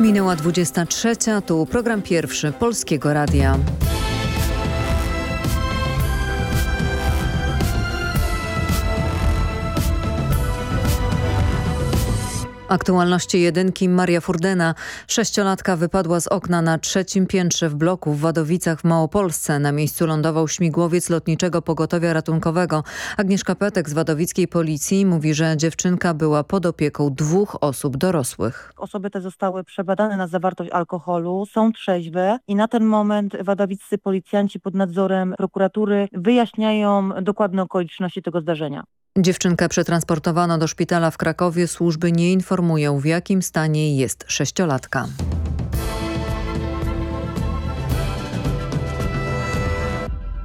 Minęła 23. Tu program pierwszy Polskiego Radia. Aktualności jedynki Maria Furdena. Sześciolatka wypadła z okna na trzecim piętrze w bloku w Wadowicach w Małopolsce. Na miejscu lądował śmigłowiec lotniczego pogotowia ratunkowego. Agnieszka Petek z wadowickiej policji mówi, że dziewczynka była pod opieką dwóch osób dorosłych. Osoby te zostały przebadane na zawartość alkoholu, są trzeźwe i na ten moment wadowiccy policjanci pod nadzorem prokuratury wyjaśniają dokładne okoliczności tego zdarzenia. Dziewczynkę przetransportowano do szpitala w Krakowie. Służby nie informują w jakim stanie jest sześciolatka.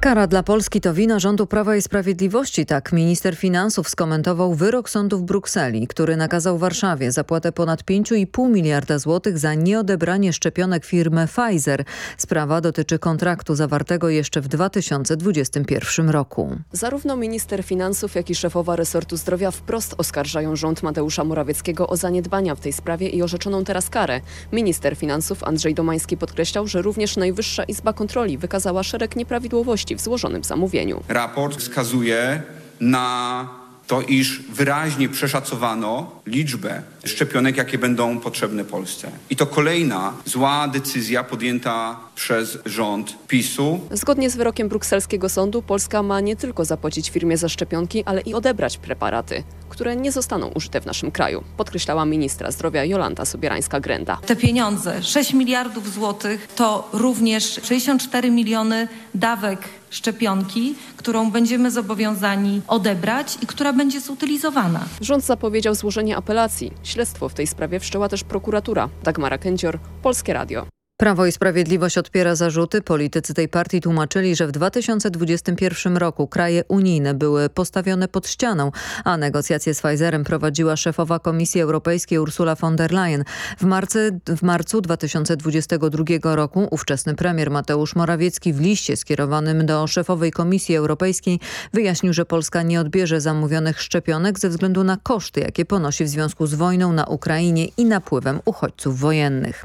Kara dla Polski to wina rządu Prawa i Sprawiedliwości. Tak minister finansów skomentował wyrok sądu w Brukseli, który nakazał Warszawie zapłatę ponad 5,5 miliarda złotych za nieodebranie szczepionek firmy Pfizer. Sprawa dotyczy kontraktu zawartego jeszcze w 2021 roku. Zarówno minister finansów, jak i szefowa resortu zdrowia wprost oskarżają rząd Mateusza Morawieckiego o zaniedbania w tej sprawie i orzeczoną teraz karę. Minister finansów Andrzej Domański podkreślał, że również Najwyższa Izba Kontroli wykazała szereg nieprawidłowości w złożonym zamówieniu. Raport wskazuje na to, iż wyraźnie przeszacowano liczbę szczepionek, jakie będą potrzebne Polsce. I to kolejna zła decyzja podjęta przez rząd PiSu. Zgodnie z wyrokiem brukselskiego sądu Polska ma nie tylko zapłacić firmie za szczepionki, ale i odebrać preparaty, które nie zostaną użyte w naszym kraju, podkreślała ministra zdrowia Jolanta Sobierańska-Grenda. Te pieniądze, 6 miliardów złotych, to również 64 miliony dawek szczepionki, którą będziemy zobowiązani odebrać i która będzie zutylizowana. Rząd zapowiedział złożenie apelacji. Śledztwo w tej sprawie wszczęła też prokuratura. Dagmara Kęcior, Polskie Radio. Prawo i Sprawiedliwość odpiera zarzuty. Politycy tej partii tłumaczyli, że w 2021 roku kraje unijne były postawione pod ścianą, a negocjacje z Pfizerem prowadziła szefowa Komisji Europejskiej Ursula von der Leyen. W, marcy, w marcu 2022 roku ówczesny premier Mateusz Morawiecki w liście skierowanym do szefowej Komisji Europejskiej wyjaśnił, że Polska nie odbierze zamówionych szczepionek ze względu na koszty, jakie ponosi w związku z wojną na Ukrainie i napływem uchodźców wojennych.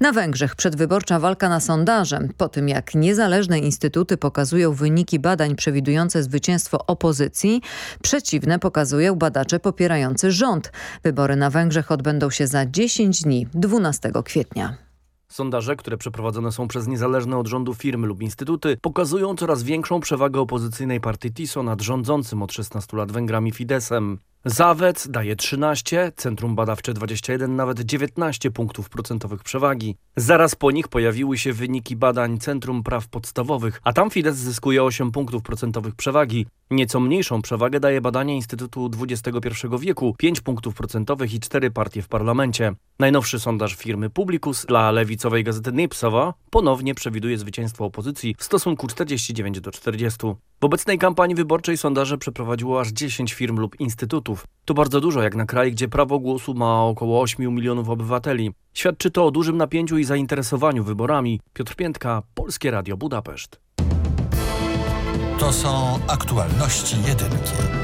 Na Węgrzech przedwyborcza walka na sondaże. Po tym jak niezależne instytuty pokazują wyniki badań przewidujące zwycięstwo opozycji, przeciwne pokazują badacze popierający rząd. Wybory na Węgrzech odbędą się za 10 dni, 12 kwietnia. Sondaże, które przeprowadzone są przez niezależne od rządu firmy lub instytuty, pokazują coraz większą przewagę opozycyjnej partii TISO nad rządzącym od 16 lat Węgrami Fidesem. Zawec daje 13, Centrum Badawcze 21, nawet 19 punktów procentowych przewagi. Zaraz po nich pojawiły się wyniki badań Centrum Praw Podstawowych, a tam Fidesz zyskuje 8 punktów procentowych przewagi. Nieco mniejszą przewagę daje badanie Instytutu XXI wieku, 5 punktów procentowych i 4 partie w parlamencie. Najnowszy sondaż firmy Publicus dla lewicowej gazety Nipsowa ponownie przewiduje zwycięstwo opozycji w stosunku 49 do 40. W obecnej kampanii wyborczej sondaże przeprowadziło aż 10 firm lub instytutów. To bardzo dużo jak na kraj, gdzie prawo głosu ma około 8 milionów obywateli. Świadczy to o dużym napięciu i zainteresowaniu wyborami. Piotr Piętka, Polskie Radio Budapeszt. To są aktualności jedynki.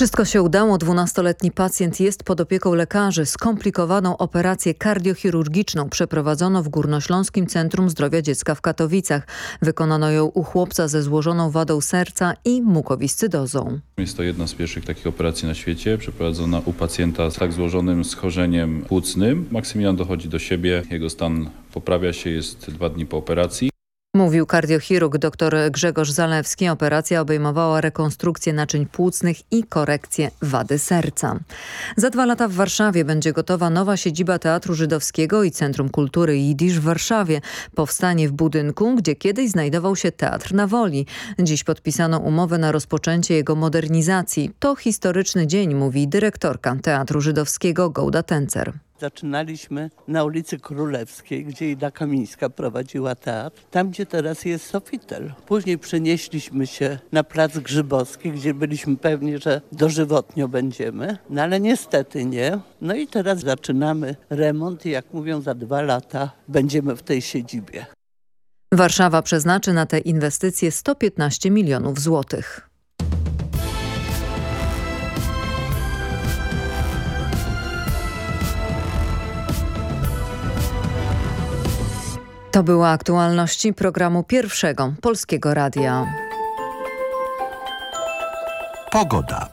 Wszystko się udało. Dwunastoletni pacjent jest pod opieką lekarzy. Skomplikowaną operację kardiochirurgiczną przeprowadzono w Górnośląskim Centrum Zdrowia Dziecka w Katowicach. Wykonano ją u chłopca ze złożoną wadą serca i mukowiscydozą. Jest to jedna z pierwszych takich operacji na świecie, przeprowadzona u pacjenta z tak złożonym schorzeniem płucnym. Maksymilian dochodzi do siebie, jego stan poprawia się, jest dwa dni po operacji. Mówił kardiochirurg dr Grzegorz Zalewski. Operacja obejmowała rekonstrukcję naczyń płucnych i korekcję wady serca. Za dwa lata w Warszawie będzie gotowa nowa siedziba Teatru Żydowskiego i Centrum Kultury Jidysz w Warszawie. Powstanie w budynku, gdzie kiedyś znajdował się Teatr na Woli. Dziś podpisano umowę na rozpoczęcie jego modernizacji. To historyczny dzień, mówi dyrektorka Teatru Żydowskiego Gołda Tencer. Zaczynaliśmy na ulicy Królewskiej, gdzie Ida Kamińska prowadziła teatr, tam gdzie teraz jest Sofitel. Później przenieśliśmy się na Plac Grzybowski, gdzie byliśmy pewni, że dożywotnio będziemy, no ale niestety nie. No i teraz zaczynamy remont i jak mówią za dwa lata będziemy w tej siedzibie. Warszawa przeznaczy na te inwestycje 115 milionów złotych. To były aktualności programu pierwszego Polskiego Radia. Pogoda.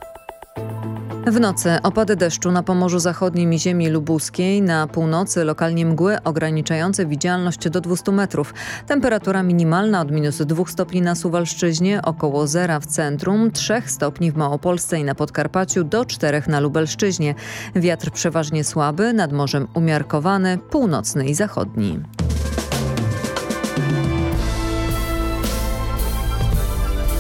W nocy opady deszczu na Pomorzu Zachodnim i ziemi lubuskiej, na północy lokalnie mgły ograniczające widzialność do 200 metrów. Temperatura minimalna od minus 2 stopni na Suwalszczyźnie, około zera w centrum, 3 stopni w Małopolsce i na Podkarpaciu, do 4 na Lubelszczyźnie. Wiatr przeważnie słaby, nad morzem umiarkowany, północny i zachodni.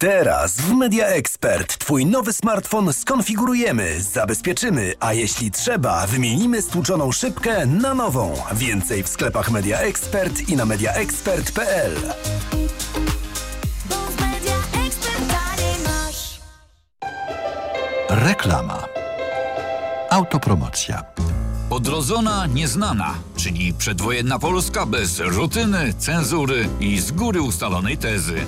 Teraz w Media Expert Twój nowy smartfon skonfigurujemy, zabezpieczymy, a jeśli trzeba, wymienimy stłuczoną szybkę na nową. Więcej w sklepach Media Expert i na mediaexpert.pl. Reklama. Autopromocja. Odrodzona nieznana, czyli przedwojenna Polska bez rutyny, cenzury i z góry ustalonej tezy.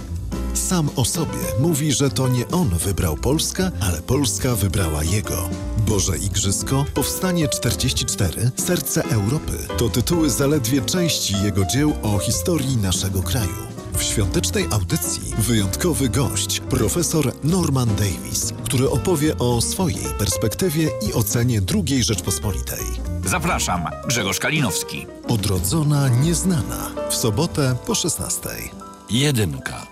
Sam o sobie mówi, że to nie on wybrał Polskę, ale Polska wybrała jego. Boże Igrzysko, Powstanie 44, Serce Europy to tytuły zaledwie części jego dzieł o historii naszego kraju. W świątecznej audycji wyjątkowy gość, profesor Norman Davis, który opowie o swojej perspektywie i ocenie II Rzeczpospolitej. Zapraszam, Grzegorz Kalinowski. Odrodzona nieznana w sobotę po 16. Jedynka.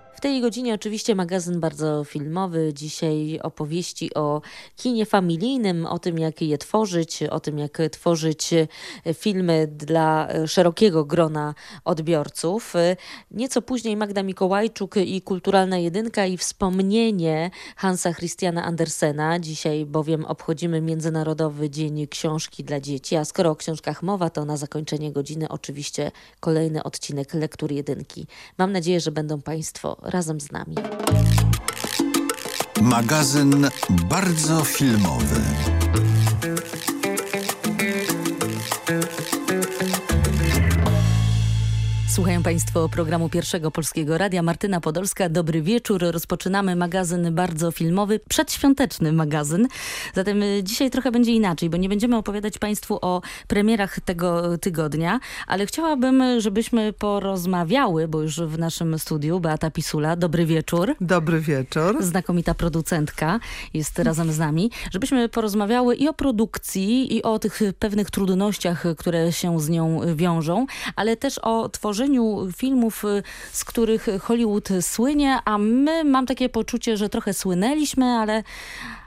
W tej godzinie oczywiście magazyn bardzo filmowy. Dzisiaj opowieści o kinie familijnym, o tym jak je tworzyć, o tym jak tworzyć filmy dla szerokiego grona odbiorców. Nieco później Magda Mikołajczuk i Kulturalna Jedynka i wspomnienie Hansa Christiana Andersena. Dzisiaj bowiem obchodzimy Międzynarodowy Dzień Książki dla Dzieci, a skoro o książkach mowa, to na zakończenie godziny oczywiście kolejny odcinek Lektur Jedynki. Mam nadzieję, że będą Państwo razem z nami. Magazyn bardzo filmowy. Słuchają Państwo programu Pierwszego Polskiego Radia. Martyna Podolska, dobry wieczór. Rozpoczynamy magazyn bardzo filmowy, przedświąteczny magazyn. Zatem y, dzisiaj trochę będzie inaczej, bo nie będziemy opowiadać Państwu o premierach tego tygodnia, ale chciałabym, żebyśmy porozmawiały, bo już w naszym studiu Beata Pisula, dobry wieczór. Dobry wieczór. Znakomita producentka jest razem z nami, żebyśmy porozmawiały i o produkcji, i o tych pewnych trudnościach, które się z nią wiążą, ale też o tworzeniu filmów, z których Hollywood słynie, a my mam takie poczucie, że trochę słynęliśmy, ale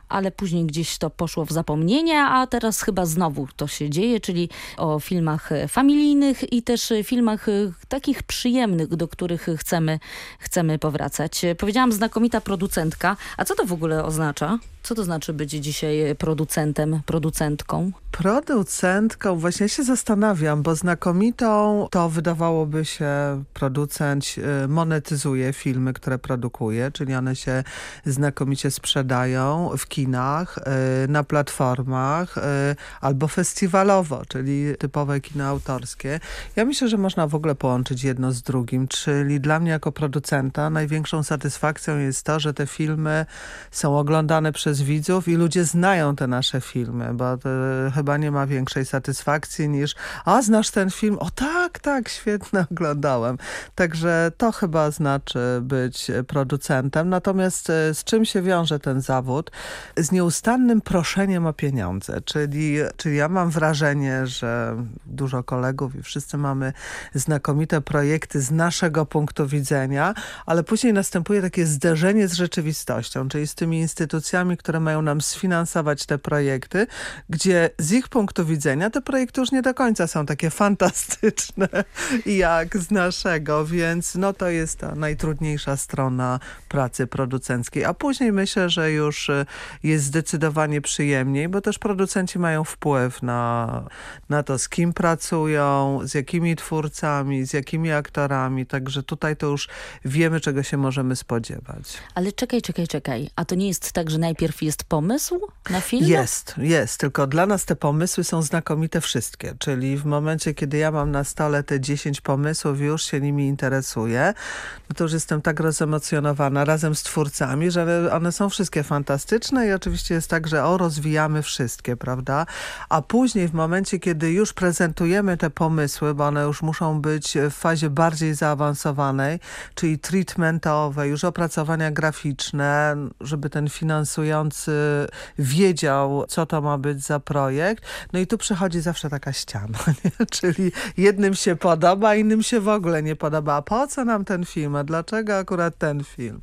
ale później gdzieś to poszło w zapomnienie, a teraz chyba znowu to się dzieje, czyli o filmach familijnych i też filmach takich przyjemnych, do których chcemy, chcemy powracać. Powiedziałam znakomita producentka, a co to w ogóle oznacza? Co to znaczy być dzisiaj producentem, producentką? Producentką, właśnie się zastanawiam, bo znakomitą to wydawałoby się producent monetyzuje filmy, które produkuje, czyli one się znakomicie sprzedają w kinach, na platformach albo festiwalowo, czyli typowe kino autorskie. Ja myślę, że można w ogóle połączyć jedno z drugim, czyli dla mnie jako producenta największą satysfakcją jest to, że te filmy są oglądane przez widzów i ludzie znają te nasze filmy, bo chyba nie ma większej satysfakcji niż a znasz ten film? O tak, tak, świetnie oglądałem. Także to chyba znaczy być producentem. Natomiast z czym się wiąże ten zawód? Z nieustannym proszeniem o pieniądze, czyli, czyli ja mam wrażenie, że dużo kolegów i wszyscy mamy znakomite projekty z naszego punktu widzenia, ale później następuje takie zderzenie z rzeczywistością, czyli z tymi instytucjami, które mają nam sfinansować te projekty, gdzie z ich punktu widzenia te projekty już nie do końca są takie fantastyczne jak z naszego, więc no to jest ta najtrudniejsza strona pracy producenckiej. A później myślę, że już y, jest zdecydowanie przyjemniej, bo też producenci mają wpływ na, na to, z kim pracują, z jakimi twórcami, z jakimi aktorami, także tutaj to już wiemy, czego się możemy spodziewać. Ale czekaj, czekaj, czekaj. A to nie jest tak, że najpierw jest pomysł na film? Jest, jest. Tylko dla nas te pomysły są znakomite wszystkie. Czyli w momencie, kiedy ja mam na stole te 10 pomysłów i już się nimi interesuję, no to już jestem tak rozemocjonowana razem z twórcami, że one są wszystkie fantastyczne i oczywiście jest tak, że o, rozwijamy wszystkie, prawda? A później w momencie, kiedy już prezentujemy te pomysły, bo one już muszą być w fazie bardziej zaawansowanej, czyli treatmentowe, już opracowania graficzne, żeby ten finansujący wiedział, co to ma być za projekt. No i tu przychodzi zawsze taka ściana, nie? czyli jednym się podoba, innym się w ogóle nie podoba. A po co nam ten film? A dlaczego akurat ten film?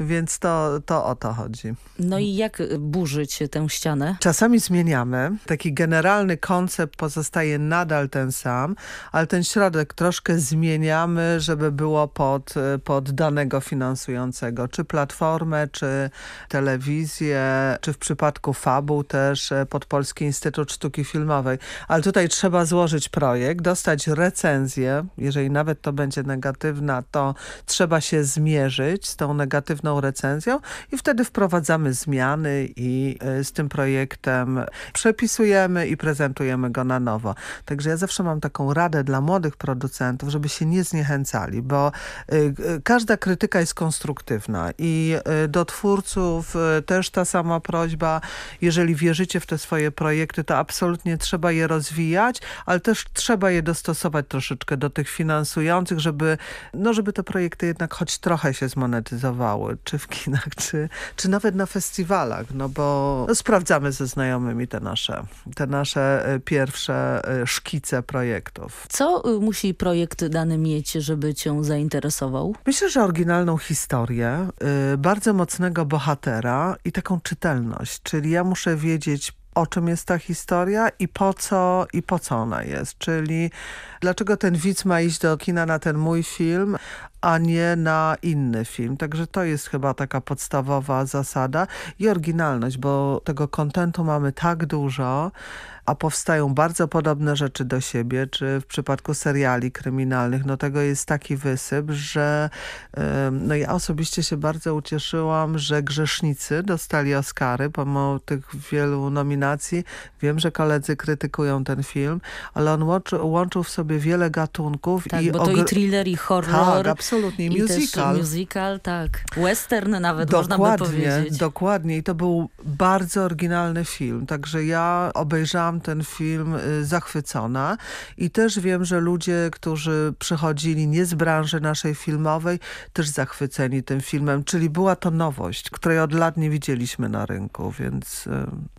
Więc to, to o to chodzi. No i jak burzyć tę ścianę? Czasami zmieniamy. Taki generalny koncept pozostaje nadal ten sam, ale ten środek troszkę zmieniamy, żeby było pod, pod danego finansującego. Czy platformę, czy telewizję, czy w przypadku fabuł też e, pod Polski Instytut Sztuki Filmowej. Ale tutaj trzeba złożyć projekt, dostać recenzję. Jeżeli nawet to będzie negatywna, to trzeba się zmierzyć z tą negatywną recenzją i wtedy wprowadzamy zmiany i e, z tym projektem przepisujemy i prezentujemy go na nowo. Także ja zawsze mam taką radę dla młodych producentów, żeby się nie zniechęcali, bo y, każda krytyka jest konstruktywna i do twórców też ta sama prośba, jeżeli wierzycie w te swoje projekty, to absolutnie trzeba je rozwijać, ale też trzeba je dostosować troszeczkę do tych finansujących, żeby, no, żeby te projekty jednak choć trochę się zmonetyzowały, czy w kinach, czy, czy nawet na festiwalach, no bo sprawdzamy ze znajomymi te nasze, te nasze pierwsze szkice projektów. Co musi projekt dany mieć, żeby cię zainteresował? Myślę, że oryginalną historię, y, bardzo mocnego bohatera i taką czytelność, czyli ja muszę wiedzieć o czym jest ta historia i po co, i po co ona jest. Czyli dlaczego ten widz ma iść do kina na ten mój film, a nie na inny film. Także to jest chyba taka podstawowa zasada i oryginalność, bo tego kontentu mamy tak dużo, a powstają bardzo podobne rzeczy do siebie, czy w przypadku seriali kryminalnych, no tego jest taki wysyp, że no ja osobiście się bardzo ucieszyłam, że Grzesznicy dostali Oscary, pomimo tych wielu nominacji. Wiem, że koledzy krytykują ten film, ale on łączy, łączył w sobie wiele gatunków. Tak, i bo to i thriller, i horror. Tak, absolutnie. I musical. musical, tak. Western nawet dokładnie, można by powiedzieć. Dokładnie. I to był bardzo oryginalny film. Także ja obejrzałam ten film y, zachwycona i też wiem, że ludzie, którzy przychodzili nie z branży naszej filmowej, też zachwyceni tym filmem, czyli była to nowość, której od lat nie widzieliśmy na rynku, więc y,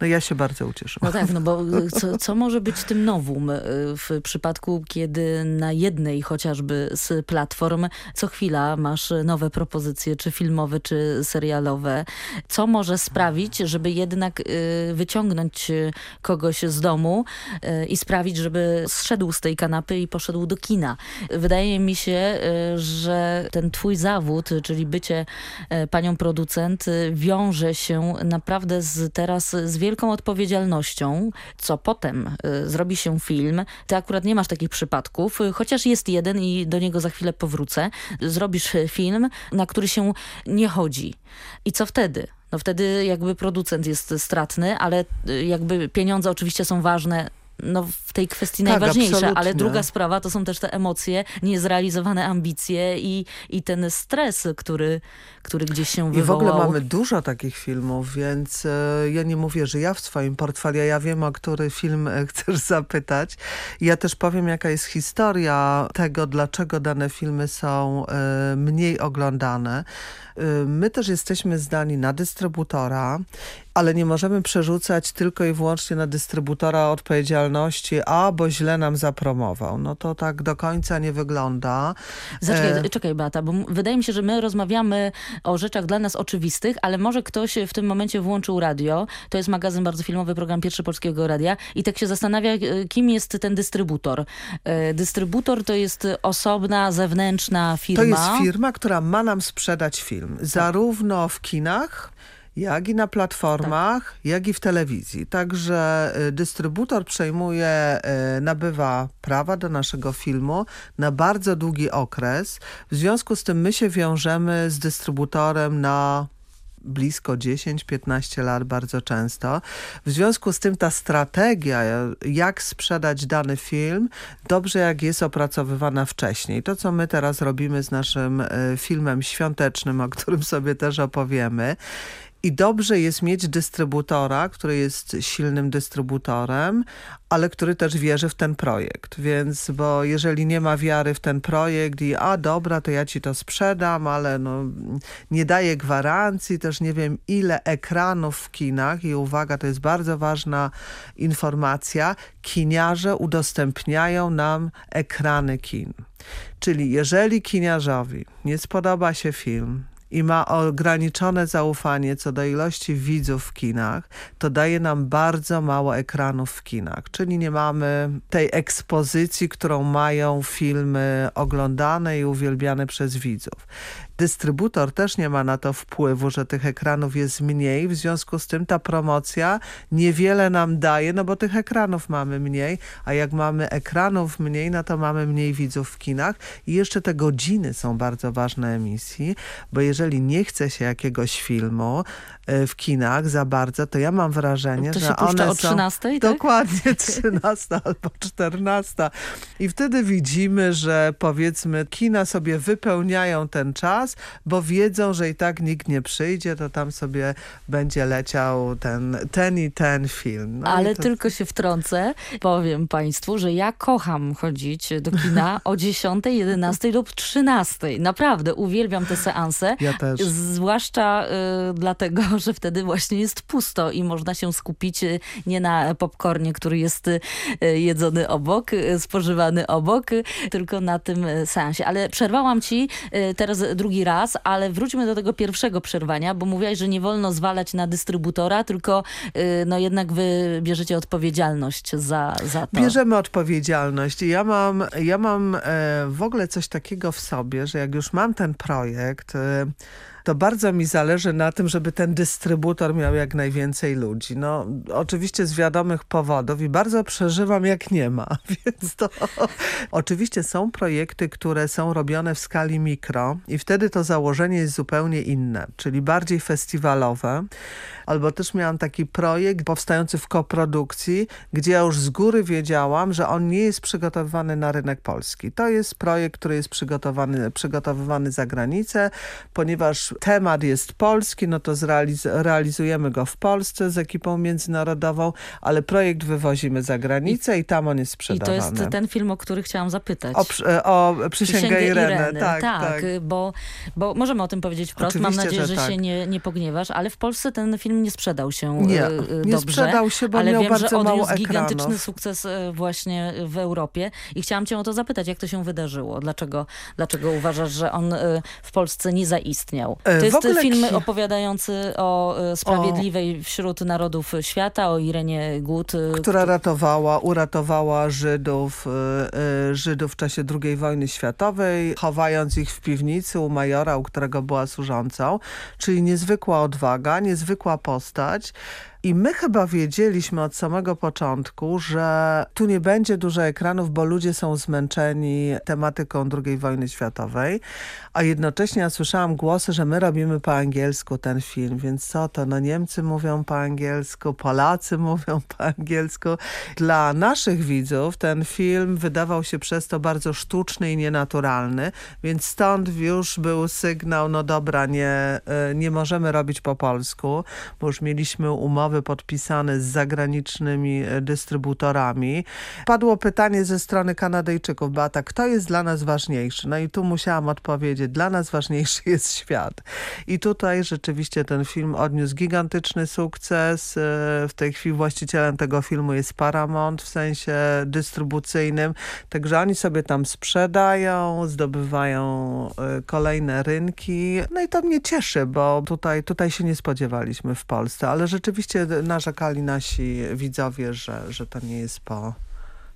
no ja się bardzo ucieszyłam. No tak, no bo co, co może być tym nowum y, w przypadku, kiedy na jednej chociażby z platform co chwila masz nowe propozycje, czy filmowe, czy serialowe. Co może sprawić, żeby jednak wyciągnąć kogoś z domu e, i sprawić, żeby zszedł z tej kanapy i poszedł do kina. Wydaje mi się, e, że ten twój zawód, czyli bycie e, panią producent, wiąże się naprawdę z, teraz z wielką odpowiedzialnością, co potem zrobi się film. Ty akurat nie masz takich przypadków, chociaż jest jeden i do niego za chwilę powrócę. Zrobisz film, na który się nie chodzi. I co wtedy? No wtedy jakby producent jest stratny, ale y, jakby pieniądze oczywiście są ważne no, w tej kwestii tak, najważniejsze, absolutnie. ale druga sprawa to są też te emocje, niezrealizowane ambicje i, i ten stres, który, który gdzieś się wywołał. I w ogóle mamy dużo takich filmów, więc e, ja nie mówię, że ja w swoim portfolio, ja wiem o który film e, chcesz zapytać. Ja też powiem jaka jest historia tego, dlaczego dane filmy są e, mniej oglądane. My też jesteśmy zdani na dystrybutora ale nie możemy przerzucać tylko i wyłącznie na dystrybutora odpowiedzialności, a bo źle nam zapromował. No to tak do końca nie wygląda. Zaczekaj, E, czekaj Beata, bo wydaje mi się, że my rozmawiamy o rzeczach dla nas oczywistych, ale może ktoś w tym momencie włączył radio, to jest magazyn bardzo filmowy, program Pierwszy Polskiego Radia i tak się zastanawia, e, kim jest ten dystrybutor. E, Dystrybutor to jest osobna, zewnętrzna firma. To jest firma, która ma nam sprzedać film. Zarówno w kinach, jak i na platformach, jak i w telewizji. Także y, dystrybutor przejmuje, y, nabywa prawa do naszego filmu na bardzo długi okres. W związku z tym my się wiążemy z dystrybutorem na blisko 10-15 lat bardzo często. W związku z tym ta strategia, jak sprzedać dany film, dobrze jak jest opracowywana wcześniej. To, co my teraz robimy z naszym e, filmem świątecznym, o którym sobie też opowiemy, i dobrze jest mieć dystrybutora, który jest silnym dystrybutorem, ale który też wierzy w ten projekt. Więc, bo jeżeli nie ma wiary w ten projekt i a dobra, to ja ci to sprzedam, ale no, nie daję gwarancji, też nie wiem ile ekranów w kinach i uwaga, to jest bardzo ważna informacja, kiniarze udostępniają nam ekrany kin. Czyli jeżeli kiniarzowi nie spodoba się film, i ma ograniczone zaufanie co do ilości widzów w kinach, to daje nam bardzo mało ekranów w kinach. Czyli nie mamy tej ekspozycji, którą mają filmy oglądane i uwielbiane przez widzów. Dystrybutor też nie ma na to wpływu, że tych ekranów jest mniej, w związku z tym ta promocja niewiele nam daje, no bo tych ekranów mamy mniej, a jak mamy ekranów mniej, no to mamy mniej widzów w kinach. I jeszcze te godziny są bardzo ważne emisji, bo jeżeli nie chce się jakiegoś filmu w kinach za bardzo, to ja mam wrażenie, To się że one o są 13, tak? dokładnie 13 albo 14 i wtedy widzimy, że powiedzmy kina sobie wypełniają ten czas, bo wiedzą, że i tak nikt nie przyjdzie, to tam sobie będzie leciał ten, ten i ten film. No Ale to... tylko się wtrącę, powiem państwu, że ja kocham chodzić do kina o 10, 11 lub 13. Naprawdę, uwielbiam te seanse. Ja też. Zwłaszcza y, dlatego, że wtedy właśnie jest pusto i można się skupić y, nie na popcornie, który jest y, jedzony obok, y, spożywany obok, tylko na tym seansie. Ale przerwałam ci teraz drugi raz, ale wróćmy do tego pierwszego przerwania, bo mówiłaś, że nie wolno zwalać na dystrybutora, tylko no jednak wy bierzecie odpowiedzialność za, za to. Bierzemy odpowiedzialność. Ja mam, ja mam e, w ogóle coś takiego w sobie, że jak już mam ten projekt, to bardzo mi zależy na tym, żeby ten dystrybutor miał jak najwięcej ludzi. No, oczywiście z wiadomych powodów i bardzo przeżywam, jak nie ma. Więc to oczywiście są projekty, które są robione w skali mikro i wtedy to założenie jest zupełnie inne, czyli bardziej festiwalowe. Albo też miałam taki projekt powstający w koprodukcji, gdzie ja już z góry wiedziałam, że on nie jest przygotowywany na rynek polski. To jest projekt, który jest przygotowany, przygotowywany za granicę, ponieważ temat jest polski, no to zrealiz realizujemy go w Polsce z ekipą międzynarodową, ale projekt wywozimy za granicę i, i tam on jest I sprzedawany. to jest ten film, o który chciałam zapytać. O, o Przysięgę Ireny. Tak, tak, tak. Bo, bo możemy o tym powiedzieć wprost. Mam Oczywiście, nadzieję, że że, tak. się nie, nie pogniewasz, ale w Polsce ten film nie sprzedał się Nie, e, e, nie dobrze. sprzedał się, bo ale miał wiem, bardzo że mało odniósł gigantyczny ekranów. sukces e, właśnie w Europie i chciałam cię o to zapytać, jak to się wydarzyło? Dlaczego, dlaczego uważasz, że on w Polsce nie zaistniał? E, To jest ogóle film opowiadający o e, sprawiedliwej wśród narodów świata, o Irenie Gut, e, która ratowała, uratowała Żydów, Żydów w czasie II wojny światowej, chowając ich w piwnicy u majora, u którego była służącą. Czyli niezwykła odwaga, niezwykła postać. I my chyba wiedzieliśmy od samego początku, że tu nie będzie dużo ekranów, bo ludzie są zmęczeni tematyką II wojny światowej, a jednocześnie ja słyszałam głosy, że my robimy po angielsku ten film, więc co to, no Niemcy mówią po angielsku, Polacy mówią po angielsku. Dla naszych widzów ten film wydawał się przez to bardzo sztuczny i nienaturalny, więc stąd już był sygnał, no dobra, nie, y, nie możemy robić po polsku, bo już mieliśmy umowę umowy podpisane z zagranicznymi e, dystrybutorami. Padło pytanie ze strony Kanadyjczyków, Beata, kto jest dla nas ważniejszy? No i tu musiałam odpowiedzieć, dla nas ważniejszy jest świat. I tutaj rzeczywiście ten film odniósł gigantyczny sukces. E, W tej chwili właścicielem tego filmu jest Paramount w sensie dystrybucyjnym. Także oni sobie tam sprzedają, zdobywają e, kolejne rynki. No i to mnie cieszy, bo tutaj, tutaj się nie spodziewaliśmy w Polsce, ale rzeczywiście narzekali nasi widzowie, że, że to nie jest po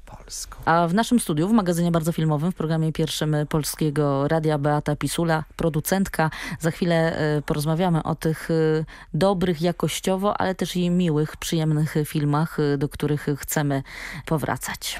polsku. A w naszym studiu, w magazynie bardzo filmowym, w programie pierwszym Polskiego Radia Beata Pisula, producentka. Za chwilę e, porozmawiamy o tych e, dobrych jakościowo, ale też i miłych, przyjemnych filmach, e, do których chcemy powracać.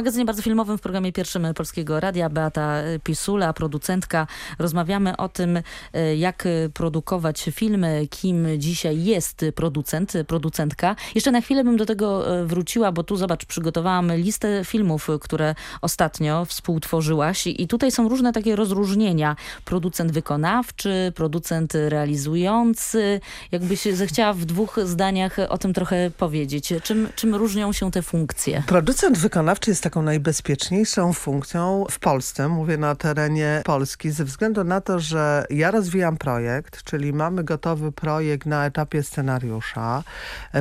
magazynie bardzo filmowym w programie pierwszym Polskiego Radia Beata Pisula, producentka. Rozmawiamy o tym, e, jak produkować filmy, kim dzisiaj jest producent, producentka. Jeszcze na chwilę bym do tego e, wróciła, bo tu zobacz, przygotowałam listę filmów, które ostatnio współtworzyłaś i tutaj są różne takie rozróżnienia. Producent wykonawczy, producent realizujący. Jakbyś zechciała w dwóch zdaniach o tym trochę powiedzieć. Czym, czym różnią się te funkcje? Producent wykonawczy jest jest taką najbezpieczniejszą funkcją w Polsce, mówię na terenie Polski, ze względu na to, że ja rozwijam projekt, czyli mamy gotowy projekt na etapie scenariusza,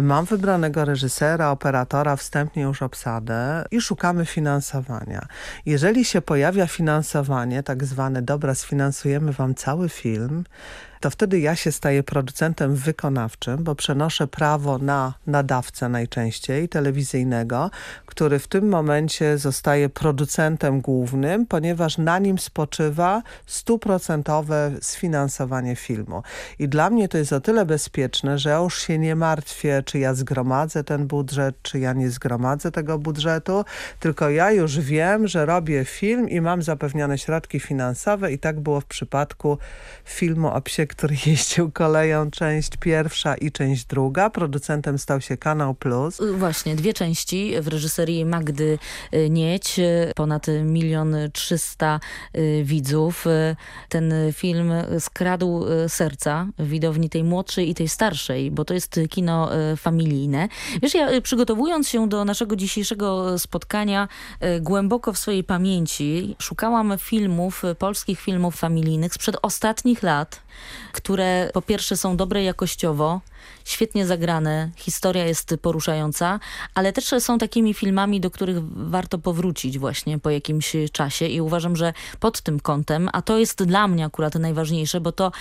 mam wybranego reżysera, operatora, wstępnie już obsadę i szukamy finansowania. Jeżeli się pojawia finansowanie, tak zwane, dobra, sfinansujemy wam cały film, to wtedy ja się staję producentem wykonawczym, bo przenoszę prawo na nadawcę najczęściej telewizyjnego, który w tym momencie zostaje producentem głównym, ponieważ na nim spoczywa stuprocentowe sfinansowanie filmu. I dla mnie to jest o tyle bezpieczne, że ja już się nie martwię, czy ja zgromadzę ten budżet, czy ja nie zgromadzę tego budżetu, tylko ja już wiem, że robię film i mam zapewnione środki finansowe i tak było w przypadku filmu o psie, który jeździł koleją, część pierwsza i część druga. Producentem stał się Kanał Plus. Właśnie, dwie części w reżyserii Magdy y, Nieć, y, ponad milion trzysta y, widzów. Y, Ten film skradł y, serca widowni tej młodszej i tej starszej, bo to jest kino y, familijne. Wiesz, ja y, przygotowując się do naszego dzisiejszego spotkania y, głęboko w swojej pamięci szukałam filmów, y, polskich filmów familijnych sprzed ostatnich lat, które po pierwsze są dobre jakościowo, świetnie zagrane, historia jest poruszająca, ale też są takimi filmami, do których warto powrócić właśnie po jakimś czasie i uważam, że pod tym kątem, a to jest dla mnie akurat najważniejsze, bo to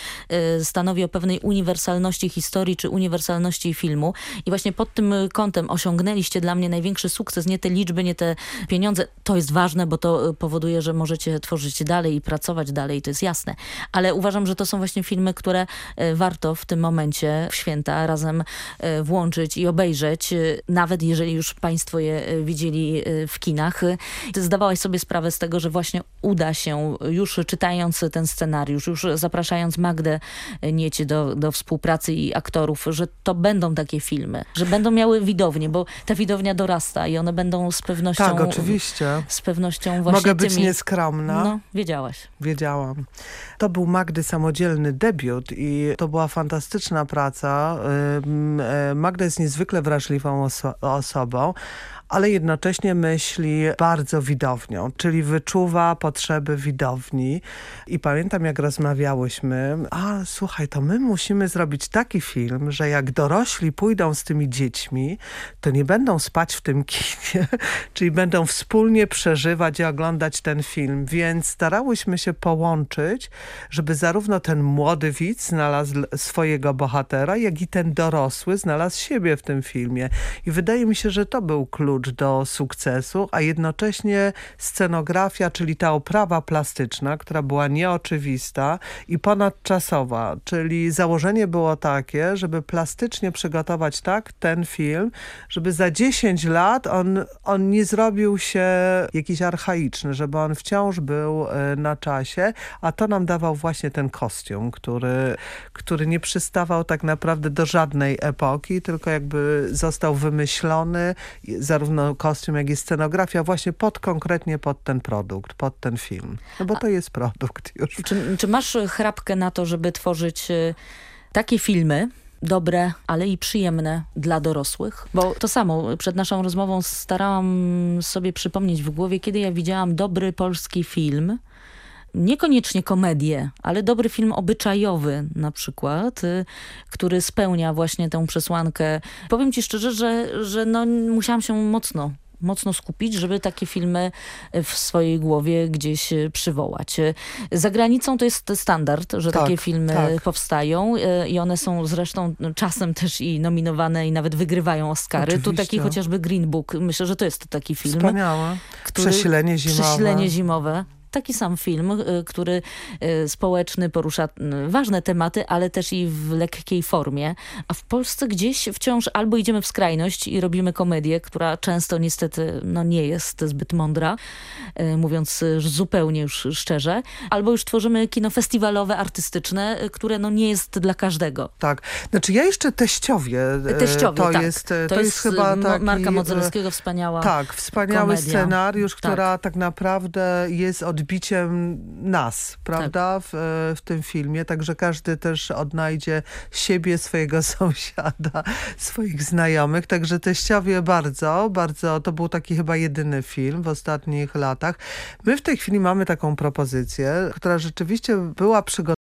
y, stanowi o pewnej uniwersalności historii czy uniwersalności filmu i właśnie pod tym kątem osiągnęliście dla mnie największy sukces, nie te liczby, nie te pieniądze, to jest ważne, bo to y, powoduje, że możecie tworzyć dalej i pracować dalej, to jest jasne, ale uważam, że to są właśnie filmy, które y, warto w tym momencie w święta razem e, włączyć i obejrzeć, e, nawet jeżeli już państwo je e, widzieli w kinach. Ty zdawałaś sobie sprawę z tego, że właśnie uda się, już czytając ten scenariusz, już zapraszając Magdę Niecie do, do współpracy i aktorów, że to będą takie filmy, że będą miały widownię, bo ta widownia dorasta i one będą z pewnością... Tak, oczywiście. Z pewnością właśnie Mogę być tymi... nieskromna. No, wiedziałaś. Wiedziałam. To był Magdy samodzielny debiut i to była fantastyczna praca. E, Magda jest niezwykle wrażliwą oso osobą, ale jednocześnie myśli bardzo widownią, czyli wyczuwa potrzeby widowni. I pamiętam, jak rozmawiałyśmy, a słuchaj, to my musimy zrobić taki film, że jak dorośli pójdą z tymi dziećmi, to nie będą spać w tym kinie, czyli będą wspólnie przeżywać i oglądać ten film. Więc starałyśmy się połączyć, żeby zarówno ten młody widz znalazł swojego bohatera, jak i ten dorosły znalazł siebie w tym filmie. I wydaje mi się, że to był klucz do sukcesu, a jednocześnie scenografia, czyli ta oprawa plastyczna, która była nieoczywista i ponadczasowa, czyli założenie było takie, żeby plastycznie przygotować tak ten film, żeby za 10 lat on, on nie zrobił się jakiś archaiczny, żeby on wciąż był e, na czasie, a to nam dawał właśnie ten kostium, który, który nie przystawał tak naprawdę do żadnej epoki, tylko jakby został wymyślony, zarówno kostium, jak i scenografia właśnie pod konkretnie pod ten produkt, pod ten film. No bo to jest produkt już. Czy, czy masz chrapkę na to, żeby tworzyć y, takie filmy, dobre, ale i przyjemne dla dorosłych? Bo to samo, przed naszą rozmową starałam sobie przypomnieć w głowie, kiedy ja widziałam dobry polski film, niekoniecznie komedię, ale dobry film obyczajowy na przykład, y, który spełnia właśnie tę przesłankę. Powiem ci szczerze, że, że no, musiałam się mocno mocno skupić, żeby takie filmy w swojej głowie gdzieś y, przywołać. Y, Za granicą to jest standard, że Tak, takie filmy tak. powstają i one są zresztą czasem też i nominowane i nawet wygrywają Oscary. Tu Oczywiście. taki chociażby Green Book, myślę, że to jest taki film. Wspaniałe. który- Przesilenie zimowe. Przesilenie zimowe. Taki sam film, y, który y, społeczny porusza y, ważne tematy, ale też i w lekkiej formie. A w Polsce gdzieś wciąż albo idziemy w skrajność i robimy komedię, która często niestety no, nie jest zbyt mądra, mówiąc zupełnie już szczerze, albo już tworzymy kino festiwalowe, artystyczne, które no, nie jest dla każdego. Tak. Znaczy ja jeszcze Teściowie. Teściowie, to tak. Jest, To to, jest, jest, chyba taki... Marka Modzelewskiego, wspaniała Tak, wspaniały komedia. scenariusz, Tak. która tak naprawdę jest od odbiciem nas, prawda, w, e, w tym filmie, także każdy też odnajdzie siebie, swojego sąsiada, swoich znajomych, także teściowie bardzo, bardzo, to był taki chyba jedyny film w ostatnich latach. My w tej chwili mamy taką propozycję, która rzeczywiście była przygotowana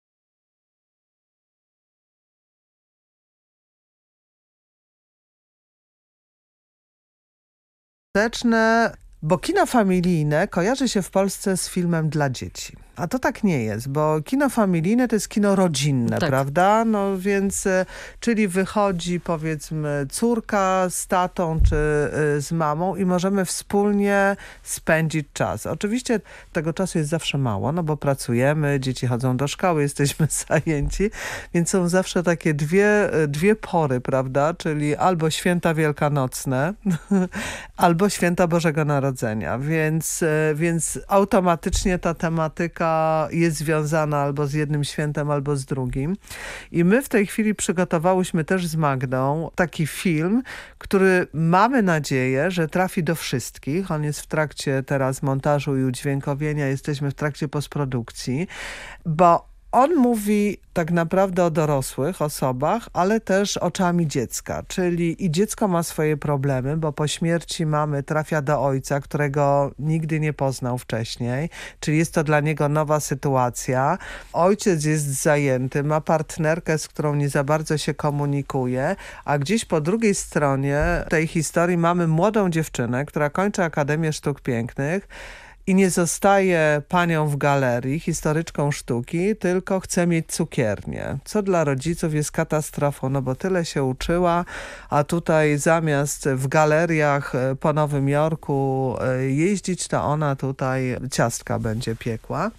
bo kino familijne kojarzy się w Polsce z filmem dla dzieci. A to tak nie jest, bo kino familijne to jest kino rodzinne, Tak. prawda? No więc, e, czyli wychodzi powiedzmy córka z tatą czy e, z mamą i możemy wspólnie spędzić czas. Oczywiście tego czasu jest zawsze mało, no bo pracujemy, dzieci chodzą do szkoły, jesteśmy zajęci, więc są zawsze takie dwie, e, dwie pory, prawda? Czyli albo święta wielkanocne, albo święta Bożego Narodzenia, więc, więc automatycznie ta tematyka jest związana albo z jednym świętem, albo z drugim. I my w tej chwili przygotowałyśmy też z Magdą taki film, który mamy nadzieję, że trafi do wszystkich. On jest w trakcie teraz montażu i udźwiękowienia, jesteśmy w trakcie postprodukcji, bo on mówi tak naprawdę o dorosłych osobach, ale też oczami dziecka, czyli i dziecko ma swoje problemy, bo po śmierci mamy trafia do ojca, którego nigdy nie poznał wcześniej, czyli jest to dla niego nowa sytuacja. Ojciec jest zajęty, ma partnerkę, z którą nie za bardzo się komunikuje, a gdzieś po drugiej stronie tej historii mamy młodą dziewczynę, która kończy Akademię Sztuk Pięknych, i nie zostaje panią w galerii, historyczką sztuki, tylko chce mieć cukiernię, co dla rodziców jest katastrofą, no bo tyle się uczyła, a tutaj zamiast w galeriach e, po Nowym Jorku e, jeździć, to ona tutaj ciastka będzie piekła.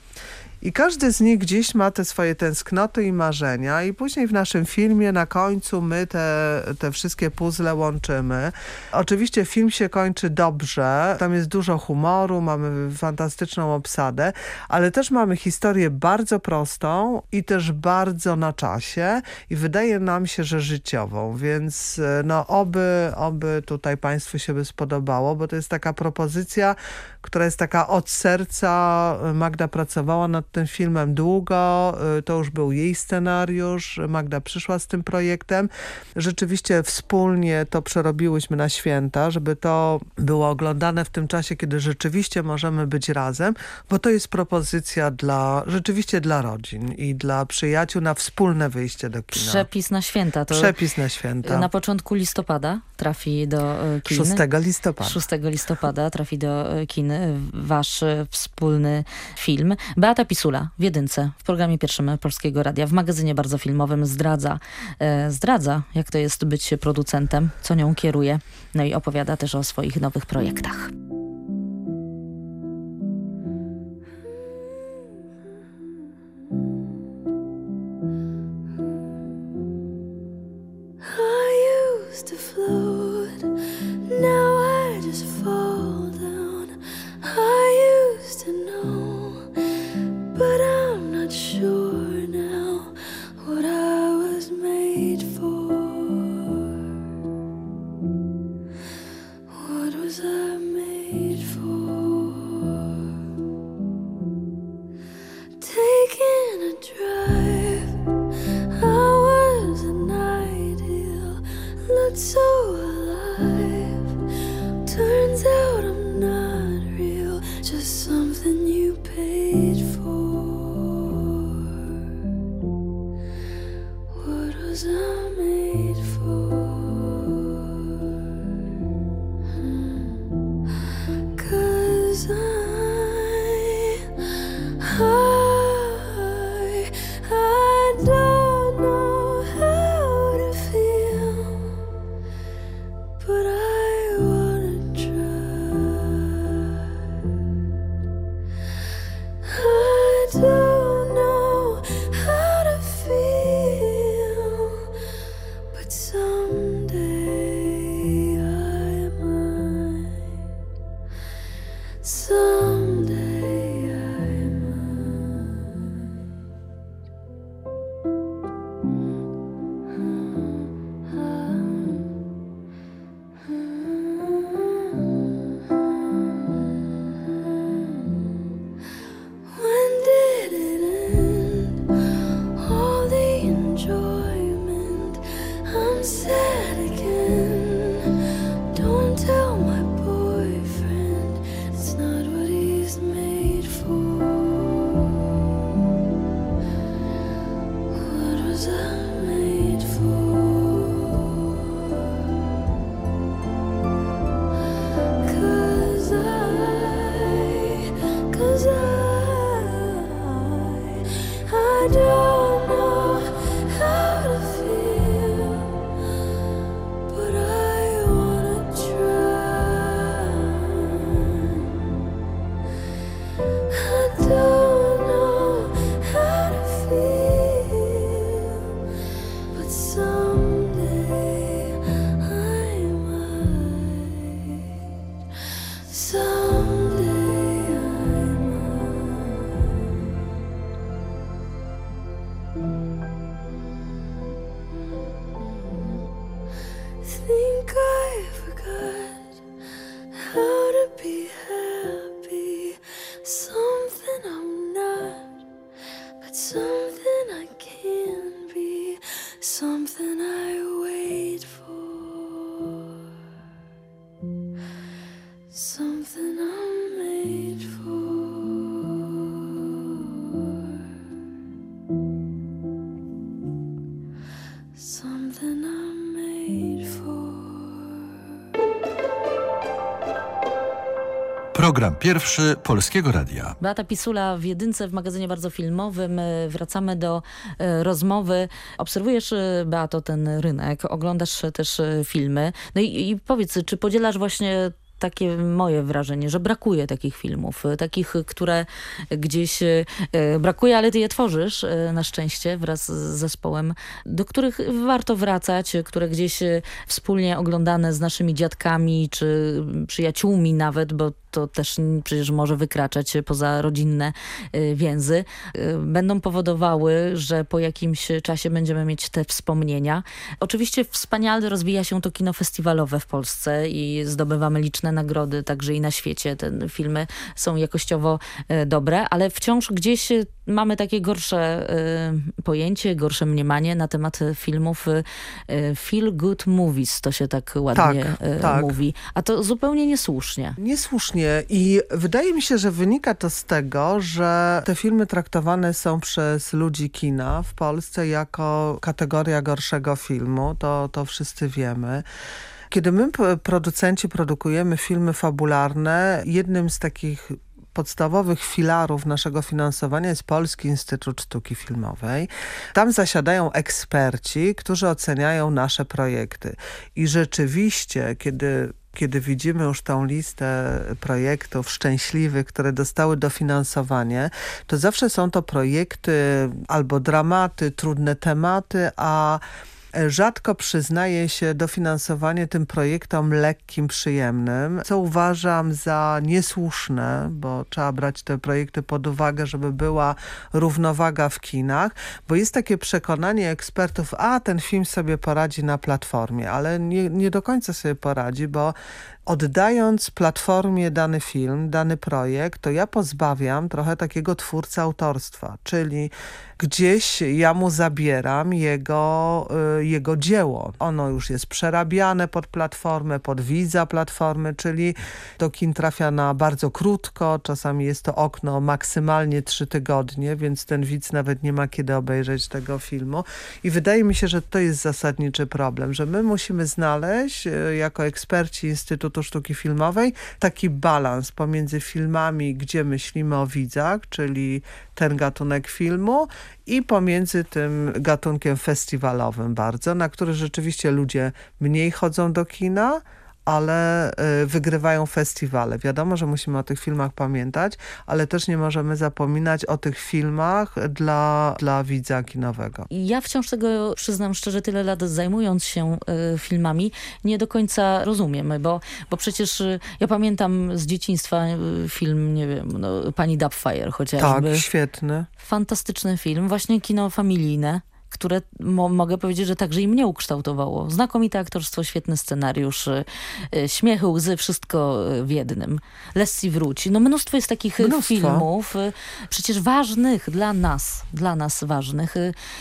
I każdy z nich gdzieś ma te swoje tęsknoty i marzenia i później w naszym filmie na końcu my te, te wszystkie puzzle łączymy. Oczywiście film się kończy dobrze, tam jest dużo humoru, mamy fantastyczną obsadę, ale też mamy historię bardzo prostą i też bardzo na czasie i wydaje nam się, że życiową, więc no oby, oby tutaj Państwu się by spodobało, bo to jest taka propozycja, która jest taka od serca. Magda pracowała nad tym filmem długo, y, to już był jej scenariusz, Magda przyszła z tym projektem. Rzeczywiście wspólnie to przerobiłyśmy na święta, żeby to było oglądane w tym czasie, kiedy rzeczywiście możemy być razem, bo to jest propozycja dla, rzeczywiście dla rodzin i dla przyjaciół na wspólne wyjście do kina. Przepis na święta. To Przepis na święta. Na początku listopada trafi do e, kin. 6 listopada. 6 listopada trafi do e, kin wasz wspólny film. Beata Pisula w Jedynce, w programie pierwszym Polskiego Radia, w magazynie bardzo filmowym zdradza, e, zdradza jak to jest być producentem, co nią kieruje. No i opowiada też o swoich nowych projektach. I used to Program pierwszy Polskiego Radia. Beata Pisula w Jedynce w magazynie bardzo filmowym. E, Wracamy do e, rozmowy. Obserwujesz, e, Beato, ten rynek, oglądasz też filmy. No i, i powiedz, czy podzielasz właśnie takie moje wrażenie, że brakuje takich filmów, takich, które gdzieś brakuje, ale ty je tworzysz na szczęście wraz z zespołem, do których warto wracać, które gdzieś wspólnie oglądane z naszymi dziadkami czy przyjaciółmi nawet, bo to też przecież może wykraczać poza rodzinne y, więzy, y, będą powodowały, że po jakimś czasie będziemy mieć te wspomnienia. Oczywiście wspaniale rozwija się to kino festiwalowe w Polsce i zdobywamy liczne nagrody także i na świecie. Te filmy są jakościowo y, dobre, ale wciąż gdzieś y, mamy takie gorsze pojęcie, gorsze mniemanie na temat filmów feel good movies, to się tak ładnie Tak, y, tak. mówi. A to zupełnie niesłusznie. Niesłusznie i wydaje mi się, że wynika to z tego, że te filmy traktowane są przez ludzi kina w Polsce jako kategoria gorszego filmu, to, to wszyscy wiemy. Kiedy my, producenci, produkujemy filmy fabularne, jednym z takich podstawowych filarów naszego finansowania jest Polski Instytut Sztuki Filmowej. Tam zasiadają eksperci, którzy oceniają nasze projekty. I rzeczywiście, kiedy kiedy widzimy już tą listę projektów szczęśliwych, które dostały dofinansowanie, to zawsze są to projekty albo dramaty, trudne tematy, a rzadko przyznaje się dofinansowanie tym projektom lekkim, przyjemnym, co uważam za niesłuszne, bo trzeba brać te projekty pod uwagę, żeby była równowaga w kinach, bo jest takie przekonanie ekspertów, a ten film sobie poradzi na platformie, ale nie, nie do końca sobie poradzi, bo oddając platformie dany film, dany projekt, to ja pozbawiam trochę takiego twórcy autorstwa, czyli gdzieś ja mu zabieram jego, y, jego dzieło. Ono już jest przerabiane pod platformę, pod widza platformy, czyli do kin trafia na bardzo krótko, czasami jest to okno maksymalnie trzy tygodnie, więc ten widz nawet nie ma kiedy obejrzeć tego filmu. I wydaje mi się, że to jest zasadniczy problem, że my musimy znaleźć y, jako eksperci Instytutu Sztuki Filmowej. Taki balans pomiędzy filmami, gdzie myślimy o widzach, czyli ten gatunek filmu i pomiędzy tym gatunkiem festiwalowym bardzo, na który rzeczywiście ludzie mniej chodzą do kina, ale y, wygrywają festiwale. Wiadomo, że musimy o tych filmach pamiętać, ale też nie możemy zapominać o tych filmach dla, dla widza kinowego. Ja wciąż tego, przyznam szczerze, tyle lat zajmując się y, filmami, nie do końca rozumiem, bo, bo przecież y, ja pamiętam z dzieciństwa film, nie wiem, no, Pani Dubfire chociażby. Tak, świetny. Fantastyczny film, właśnie kino familijne które mo mogę powiedzieć, że także i mnie ukształtowało. Znakomite aktorstwo, świetny scenariusz, y, y, śmiechy, łzy, wszystko y, w jednym. Lessie wróci. No mnóstwo jest takich Mnóstwo. filmów, przecież ważnych dla nas, dla nas ważnych.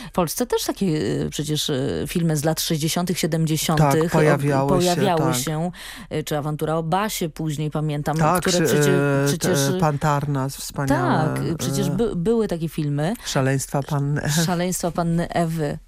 W Polsce też takie przecież filmy z lat 60., 70. Tak, o- pojawiały się, pojawiały tak. się. Y, Czy Awantura o Basie później pamiętam, Tak, które przecież... przecież Pan Tarnas, wspaniałe. tak, przecież by, były takie filmy. Szaleństwa Panny Szaleństwa Panny Ewy. Y,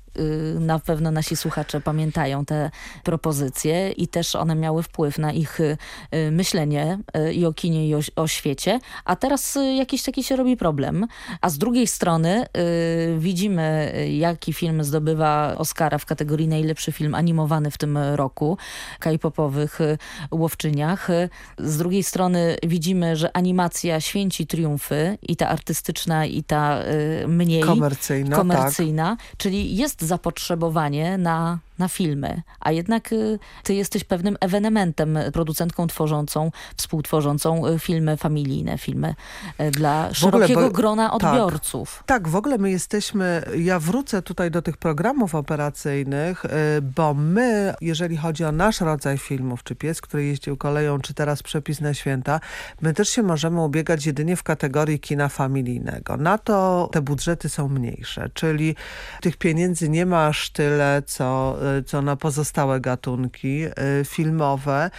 Na pewno nasi słuchacze pamiętają te propozycje i też one miały wpływ na ich y, y, myślenie y, i o kinie i o, o świecie. A teraz y, jakiś taki się robi problem. A z drugiej strony y, widzimy y, jaki film zdobywa Oscara w kategorii najlepszy film animowany w tym roku. K-popowych y, łowczyniach. Y, Z drugiej strony widzimy, że animacja święci triumfy i ta artystyczna i ta y, mniej Komercyjna, tak. komercyjna czyli jest zapotrzebowanie na na filmy, a jednak y, ty jesteś pewnym ewenementem, producentką tworzącą, współtworzącą y, filmy familijne, filmy y, dla W ogóle, szerokiego bo- grona tak. odbiorców. Tak, w ogóle my jesteśmy, ja wrócę tutaj do tych programów operacyjnych, y, bo my, jeżeli chodzi o nasz rodzaj filmów, czy Pies, który jeździł koleją, czy teraz Przepis na święta, my też się możemy ubiegać jedynie w kategorii kina familijnego. Na to te budżety są mniejsze, czyli tych pieniędzy nie ma aż tyle, co, y, co na pozostałe gatunki y, filmowe,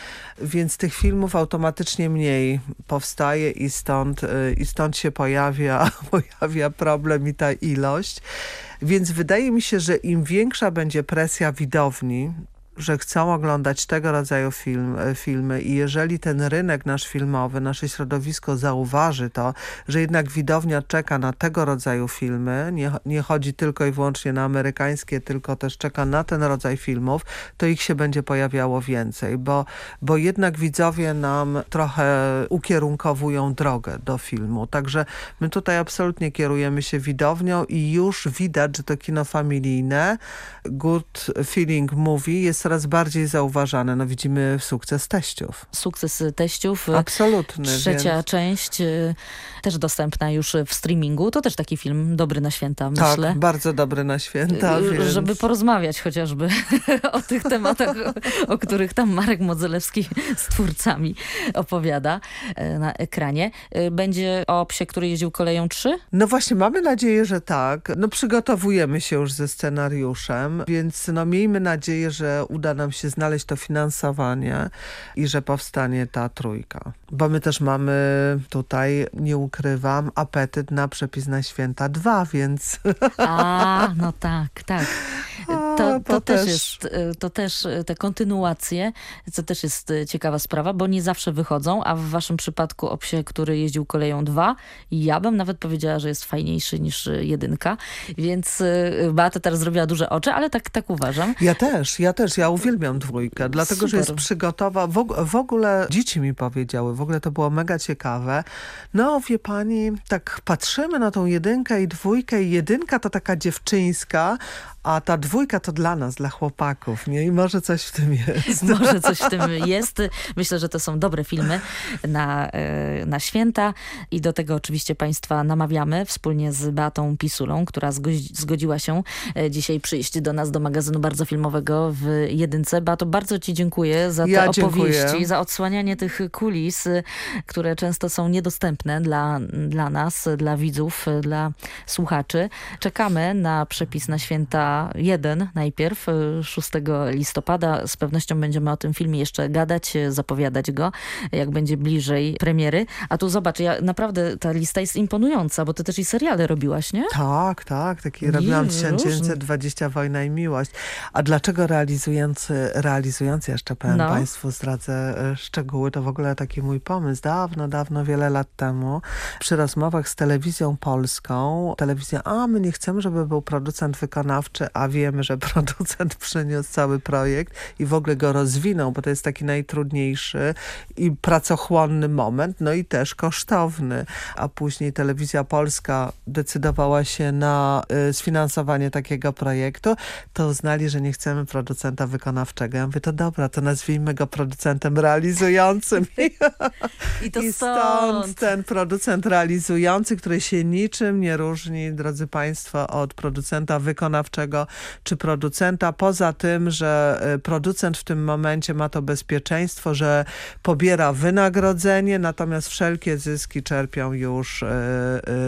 więc tych filmów automatycznie mniej powstaje i stąd, y, i stąd się pojawia, pojawia problem i ta ilość. Więc wydaje mi się, że im większa będzie presja widowni, że chcą oglądać tego rodzaju film, e, filmy i jeżeli ten rynek nasz filmowy, nasze środowisko zauważy to, że jednak widownia czeka na tego rodzaju filmy, nie, nie chodzi tylko i wyłącznie na amerykańskie, tylko też czeka na ten rodzaj filmów, to ich się będzie pojawiało więcej, bo, bo jednak widzowie nam trochę ukierunkowują drogę do filmu. Także my tutaj absolutnie kierujemy się widownią i już widać, że to kino familijne, Good Feeling Movie jest coraz bardziej zauważane. No widzimy sukces teściów. Sukces teściów. Absolutny. Trzecia więc... część y, też dostępna już w streamingu. To też taki film dobry na święta, myślę. Tak, bardzo dobry na święta, Y, więc... Żeby porozmawiać chociażby o tych tematach, o, których tam Marek Modzelewski z twórcami opowiada y, na ekranie. Y, Będzie o psie, który jeździł koleją 3? No właśnie, mamy nadzieję, że tak. No przygotowujemy się już ze scenariuszem, więc no miejmy nadzieję, że uda nam się znaleźć to finansowanie i że powstanie ta trójka. Bo my też mamy tutaj, nie ukrywam, apetyt na przepis na święta 2, więc... A, no tak, tak. To, to, to też jest, y, to też y, te kontynuacje, co też jest y, ciekawa sprawa, bo nie zawsze wychodzą, a w waszym przypadku o psie, który jeździł koleją 2, ja bym nawet powiedziała, że jest fajniejszy niż jedynka, więc Beata teraz zrobiła duże oczy, ale tak, tak uważam. Ja też, ja też, ja uwielbiam dwójkę, dlatego, że jest Super. przygotowa. W, w ogóle dzieci mi powiedziały, w ogóle to było mega ciekawe. No wie pani, tak patrzymy na tą jedynkę i dwójkę i jedynka to taka dziewczyńska, a ta dwójka to dla nas, dla chłopaków, nie? I może coś w tym jest. Może coś w tym jest. Myślę, że to są dobre filmy na, e, na święta i do tego oczywiście Państwa namawiamy wspólnie z Beatą Pisulą, która zgo- zgodziła się e, dzisiaj przyjść do nas, do magazynu bardzo filmowego w Jedynce. Beato, bardzo Ci dziękuję za te Ja dziękuję. opowieści, za odsłanianie tych kulis, y, które często są niedostępne dla, dla nas, dla widzów, dla słuchaczy. Czekamy na przepis na święta 1 najpierw, y, 6 listopada. Z pewnością będziemy o tym filmie jeszcze gadać, y, zapowiadać go, jak będzie bliżej premiery. A tu zobacz, ja, naprawdę ta lista jest imponująca, bo ty też i seriale robiłaś, nie? Tak, tak, taki robiłam różne. 1920 Wojna i Miłość. A dlaczego realizujący, realizujący jeszcze powiem No. Państwu, zdradzę e, szczegóły, to w ogóle taki mój pomysł dawno, dawno, wiele lat temu, przy rozmowach z telewizją polską, telewizja, a my nie chcemy, żeby był producent wykonawczy, a wiemy, że producent przyniósł cały projekt i w ogóle go rozwinął, bo to jest taki najtrudniejszy i pracochłonny moment, no i też kosztowny. A później telewizja polska decydowała się na y, sfinansowanie takiego projektu, to uznali, że nie chcemy producenta wykonawczego. Ja mówię, to dobra, to nazwijmy go producentem realizującym. I to I stąd. stąd ten producent realizujący, który się niczym nie różni, drodzy Państwo, od producenta wykonawczego czy producenta, poza tym, że y, producent w tym momencie ma to bezpieczeństwo, że pobiera wynagrodzenie, natomiast wszelkie zyski czerpią już y,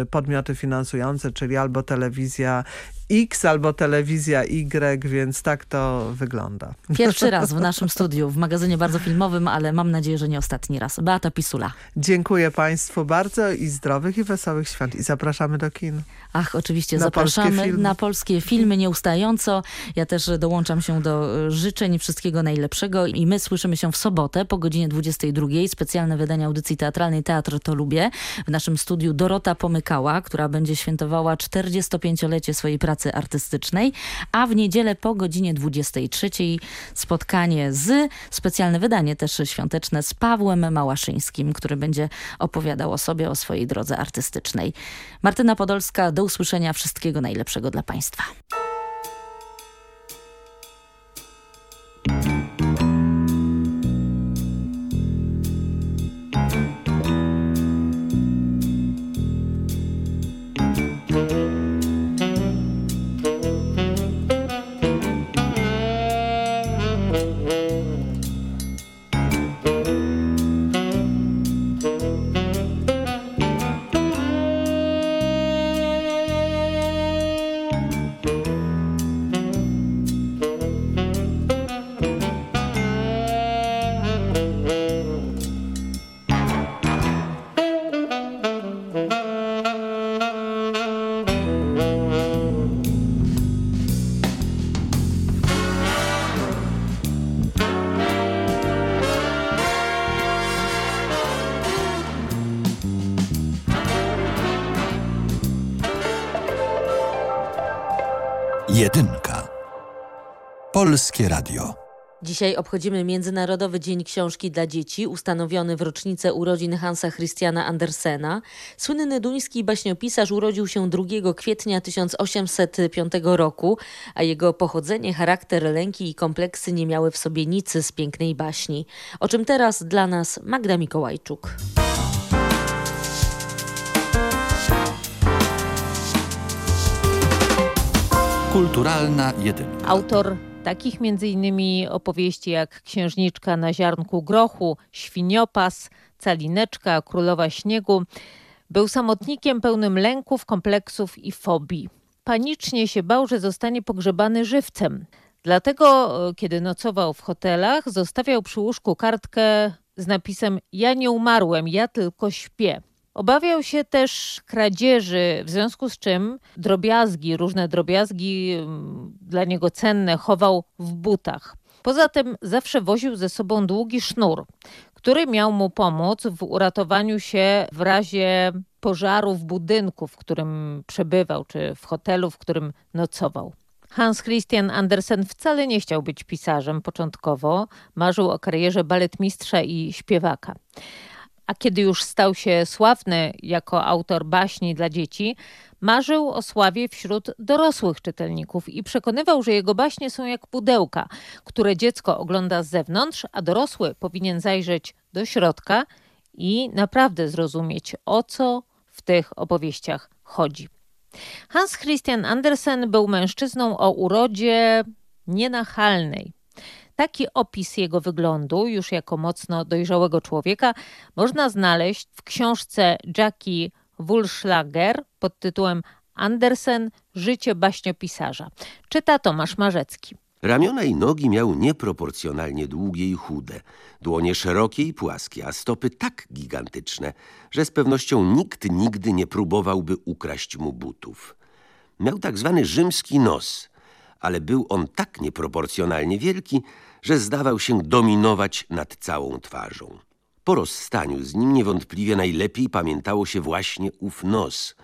y, podmioty finansujące, czyli albo telewizja X, albo telewizja Y, więc tak to wygląda. Pierwszy raz w naszym studiu, w magazynie bardzo filmowym, ale mam nadzieję, że nie ostatni raz. Beata Pisula. Dziękuję Państwu bardzo i zdrowych i wesołych świąt i zapraszamy do kin. Ach, oczywiście Na polskie zapraszamy filmy. na polskie filmy nieustająco. Ja też dołączam się do e, życzeń wszystkiego najlepszego i my słyszymy się w sobotę po godzinie 22. Specjalne wydanie audycji teatralnej Teatr to lubię. W naszym studiu Dorota Pomykała, która będzie świętowała 45-lecie swojej pracy artystycznej, a w niedzielę po godzinie 23 spotkanie z, specjalne wydanie też świąteczne z Pawłem Małaszyńskim, który będzie opowiadał o sobie, o swojej drodze artystycznej. Martyna Podolska, do usłyszenia. Wszystkiego najlepszego dla Państwa. Polskie Radio. Dzisiaj obchodzimy Międzynarodowy Dzień Książki dla Dzieci, ustanowiony w rocznicę urodzin Hansa Christiana Andersena. Słynny duński baśniopisarz urodził się 2 kwietnia 1805 roku, a jego pochodzenie, charakter, lęki i kompleksy nie miały w sobie nic z pięknej baśni. O czym teraz dla nas Magda Mikołajczuk. Kulturalna jedynka. Autor takich m.in. opowieści jak Księżniczka na ziarnku grochu, Świniopas, Calineczka, Królowa Śniegu. Był samotnikiem pełnym lęków, kompleksów i fobii. Panicznie się bał, że zostanie pogrzebany żywcem. Dlatego, kiedy nocował w hotelach, zostawiał przy łóżku kartkę z napisem Ja nie umarłem, ja tylko śpię. Obawiał się też kradzieży, w związku z czym drobiazgi, różne drobiazgi dla niego cenne chował w butach. Poza tym zawsze woził ze sobą długi sznur, który miał mu pomóc w uratowaniu się w razie pożaru w budynku, w którym przebywał, czy w hotelu, w którym nocował. Hans Christian Andersen wcale nie chciał być pisarzem początkowo, marzył o karierze baletmistrza i śpiewaka. A kiedy już stał się sławny jako autor baśni dla dzieci, marzył o sławie wśród dorosłych czytelników i przekonywał, że jego baśnie są jak pudełka, które dziecko ogląda z zewnątrz, a dorosły powinien zajrzeć do środka i naprawdę zrozumieć, o co w tych opowieściach chodzi. Hans Christian Andersen był mężczyzną o urodzie nienachalnej. Taki opis jego wyglądu, już jako mocno dojrzałego człowieka, można znaleźć w książce Jackie Wulschlager pod tytułem Andersen Życie baśniopisarza. Czyta Tomasz Marzecki. Ramiona i nogi miał nieproporcjonalnie długie i chude, dłonie szerokie i płaskie, a stopy tak gigantyczne, że z pewnością nikt nigdy nie próbowałby ukraść mu butów. Miał tak zwany rzymski nos, ale był on tak nieproporcjonalnie wielki, że zdawał się dominować nad całą twarzą. Po rozstaniu z nim niewątpliwie najlepiej pamiętało się właśnie ów nos,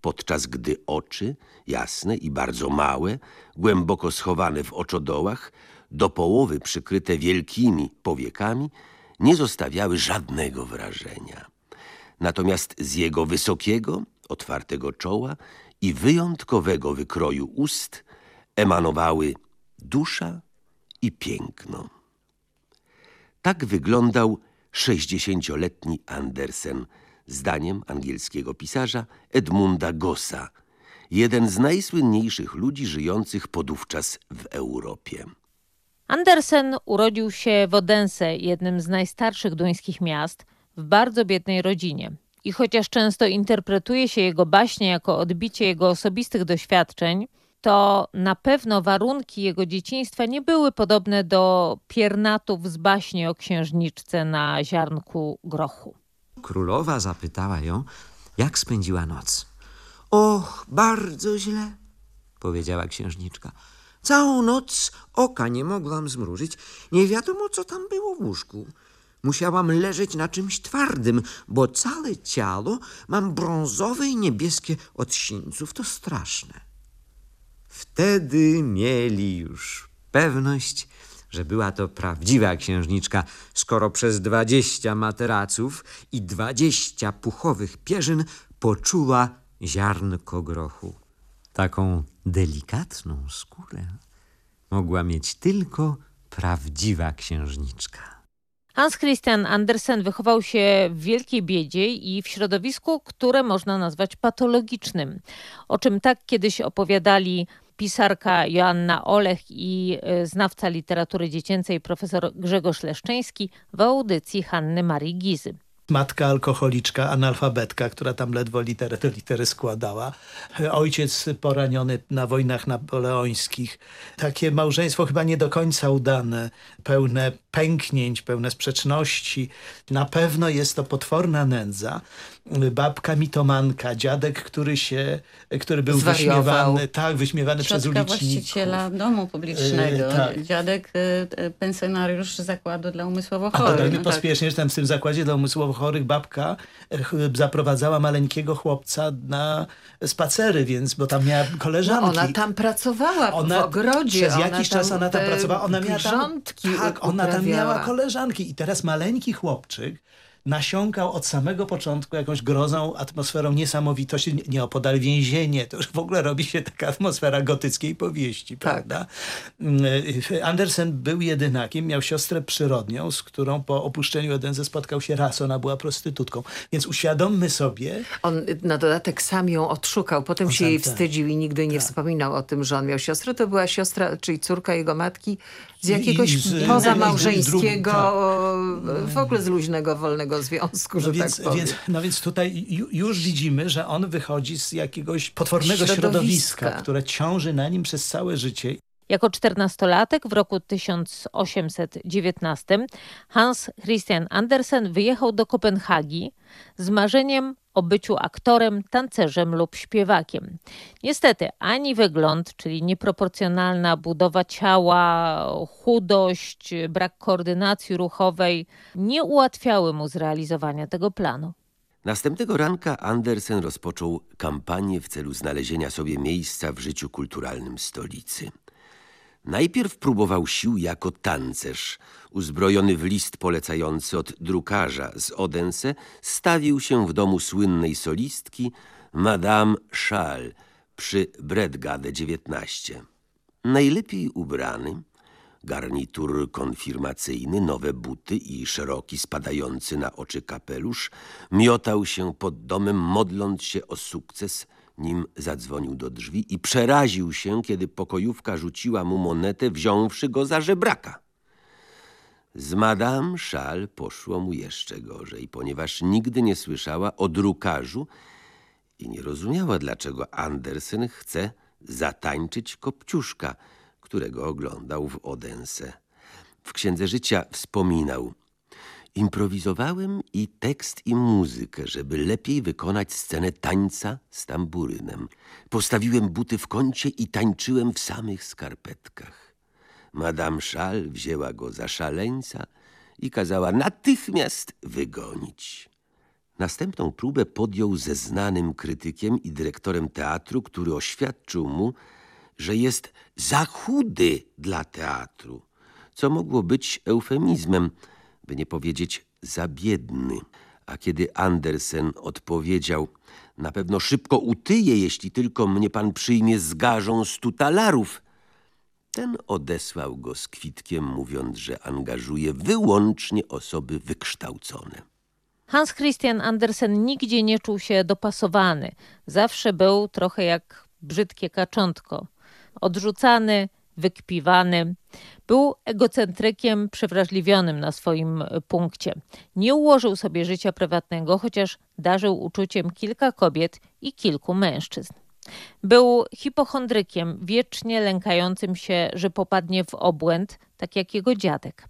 podczas gdy oczy, jasne i bardzo małe, głęboko schowane w oczodołach, do połowy przykryte wielkimi powiekami, nie zostawiały żadnego wrażenia. Natomiast z jego wysokiego, otwartego czoła i wyjątkowego wykroju ust emanowały dusza i piękno. Tak wyglądał sześćdziesięcioletni Andersen, zdaniem angielskiego pisarza Edmunda Gossa, jeden z najsłynniejszych ludzi żyjących podówczas w Europie. Andersen urodził się w Odense, jednym z najstarszych duńskich miast, w bardzo biednej rodzinie. I chociaż często interpretuje się jego baśnie jako odbicie jego osobistych doświadczeń, to na pewno warunki jego dzieciństwa nie były podobne do piernatów z baśni o księżniczce na ziarnku grochu. Królowa zapytała ją, jak spędziła noc. Och, bardzo źle, powiedziała księżniczka. Całą noc oka nie mogłam zmrużyć. Nie wiadomo, co tam było w łóżku. Musiałam leżeć na czymś twardym, bo całe ciało mam brązowe i niebieskie od sińców. To straszne. Wtedy mieli już pewność, że była to prawdziwa księżniczka, skoro przez dwadzieścia materaców i dwadzieścia puchowych pierzyn poczuła ziarnko grochu. Taką delikatną skórę mogła mieć tylko prawdziwa księżniczka. Hans Christian Andersen wychował się w wielkiej biedzie i w środowisku, które można nazwać patologicznym, o czym tak kiedyś opowiadali pisarka Joanna Olech i znawca literatury dziecięcej profesor Grzegorz Leszczyński w audycji Hanny Marii Gizy. Matka alkoholiczka, analfabetka, która tam ledwo literę do litery składała. Ojciec poraniony na wojnach napoleońskich. Takie małżeństwo chyba nie do końca udane, pełne pęknięć, pełne sprzeczności. Na pewno jest to potworna nędza. Babka mitomanka, dziadek, który się, który był Zwariował. wyśmiewany, tak, wyśmiewany przez Ciotka uliczników. właściciela domu publicznego, E, tak. dziadek e, e, pensjonariusz zakładu dla umysłowo A chorych. dodajmy No tak. pospiesznie, że tam w tym zakładzie dla umysłowo chorych babka e, zaprowadzała maleńkiego chłopca na spacery, więc, bo tam miała koleżanki. No ona tam pracowała Ona- w ogrodzie. Przez ona jakiś tam czas ona tam pracowała. Ona miała tam, tak, ona tam miała koleżanki. I teraz maleńki chłopczyk nasiąkał od samego początku jakąś grozą, atmosferą niesamowitości. Nie- Nieopodal więzienie. To już w ogóle robi się taka atmosfera gotyckiej powieści, Tak. prawda? Mm, Andersen był jedynakiem, miał siostrę przyrodnią, z którą po opuszczeniu Odense spotkał się raz. Ona była prostytutką. Więc uświadommy sobie, On y, na dodatek sam ją odszukał, potem On się jej tak. wstydził i nigdy nie wspominał o tym, że on miał siostrę. To była siostra, czyli córka jego matki z jakiegoś z- pozamałżeńskiego, z- w ogóle z luźnego, wolnego związku, że No więc, tak powiem. więc, no więc tutaj ju, już widzimy, że on wychodzi z jakiegoś potwornego Środowiska. środowiska, które ciąży na nim przez całe życie. Jako czternastolatek w roku 1819 Hans Christian Andersen wyjechał do Kopenhagi z marzeniem o byciu aktorem, tancerzem lub śpiewakiem. Niestety ani wygląd, czyli nieproporcjonalna budowa ciała, chudość, brak koordynacji ruchowej nie ułatwiały mu zrealizowania tego planu. Następnego ranka Andersen rozpoczął kampanię w celu znalezienia sobie miejsca w życiu kulturalnym stolicy. Najpierw próbował sił jako tancerz. Uzbrojony w list polecający od drukarza z Odense, stawił się w domu słynnej solistki Madame Schall przy Bredgade 19. Najlepiej ubrany, garnitur konfirmacyjny, nowe buty i szeroki, spadający na oczy kapelusz, miotał się pod domem, modląc się o sukces, nim zadzwonił do drzwi i przeraził się, kiedy pokojówka rzuciła mu monetę, wziąwszy go za żebraka. Z Madame Szal poszło mu jeszcze gorzej, ponieważ nigdy nie słyszała o drukarzu i nie rozumiała, dlaczego Andersen chce zatańczyć Kopciuszka, którego oglądał w Odense. W Księdze Życia wspominał Improwizowałem i tekst, i muzykę, żeby lepiej wykonać scenę tańca z tamburynem. Postawiłem buty w kącie i tańczyłem w samych skarpetkach. Madame Szal wzięła go za szaleńca i kazała natychmiast wygonić. Następną próbę podjął ze znanym krytykiem i dyrektorem teatru, który oświadczył mu, że jest za chudy dla teatru, co mogło być eufemizmem, by nie powiedzieć za biedny. A kiedy Andersen odpowiedział, na pewno szybko utyje, jeśli tylko mnie pan przyjmie z garzą stu talarów, ten odesłał go z kwitkiem, mówiąc, że angażuje wyłącznie osoby wykształcone. Hans Christian Andersen nigdzie nie czuł się dopasowany. Zawsze był trochę jak brzydkie kaczątko. Odrzucany, wykpiwany. Był egocentrykiem przewrażliwionym na swoim punkcie. Nie ułożył sobie życia prywatnego, chociaż darzył uczuciem kilka kobiet i kilku mężczyzn. Był hipochondrykiem, wiecznie lękającym się, że popadnie w obłęd, tak jak jego dziadek.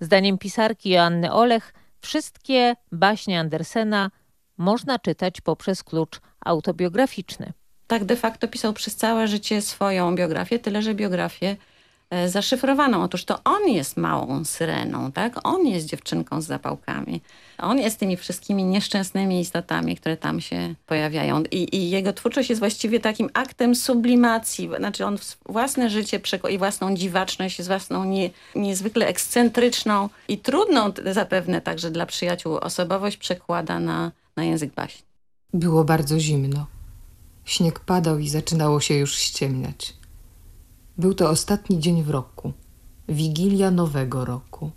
Zdaniem pisarki Joanny Olech, wszystkie baśnie Andersena można czytać poprzez klucz autobiograficzny. Tak de facto pisał przez całe życie swoją biografię, tyle że biografię zaszyfrowaną. Otóż to on jest małą syreną, tak? On jest dziewczynką z zapałkami. On jest tymi wszystkimi nieszczęsnymi istotami, które tam się pojawiają. I, i jego twórczość jest właściwie takim aktem sublimacji. Znaczy on własne życie i własną dziwaczność, własną nie, niezwykle ekscentryczną i trudną zapewne także dla przyjaciół osobowość przekłada na, na język baśni. Było bardzo zimno. Śnieg padał i zaczynało się już ściemniać. Był to ostatni dzień w roku, wigilia nowego roku.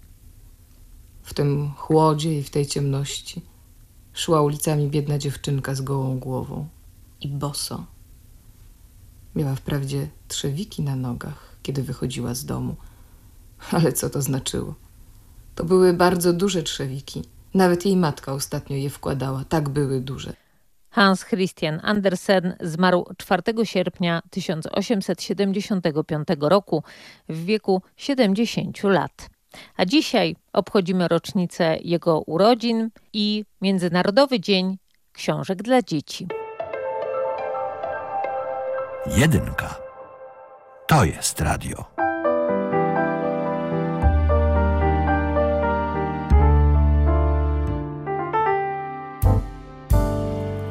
W tym chłodzie i w tej ciemności szła ulicami biedna dziewczynka z gołą głową i boso. Miała wprawdzie trzewiki na nogach, kiedy wychodziła z domu, ale co to znaczyło? To były bardzo duże trzewiki. Nawet jej matka ostatnio je wkładała, tak były duże. Hans Christian Andersen zmarł 4 sierpnia 1875 roku w wieku 70 lat. A dzisiaj obchodzimy rocznicę jego urodzin i Międzynarodowy Dzień książek dla dzieci. Jedynka. To jest radio.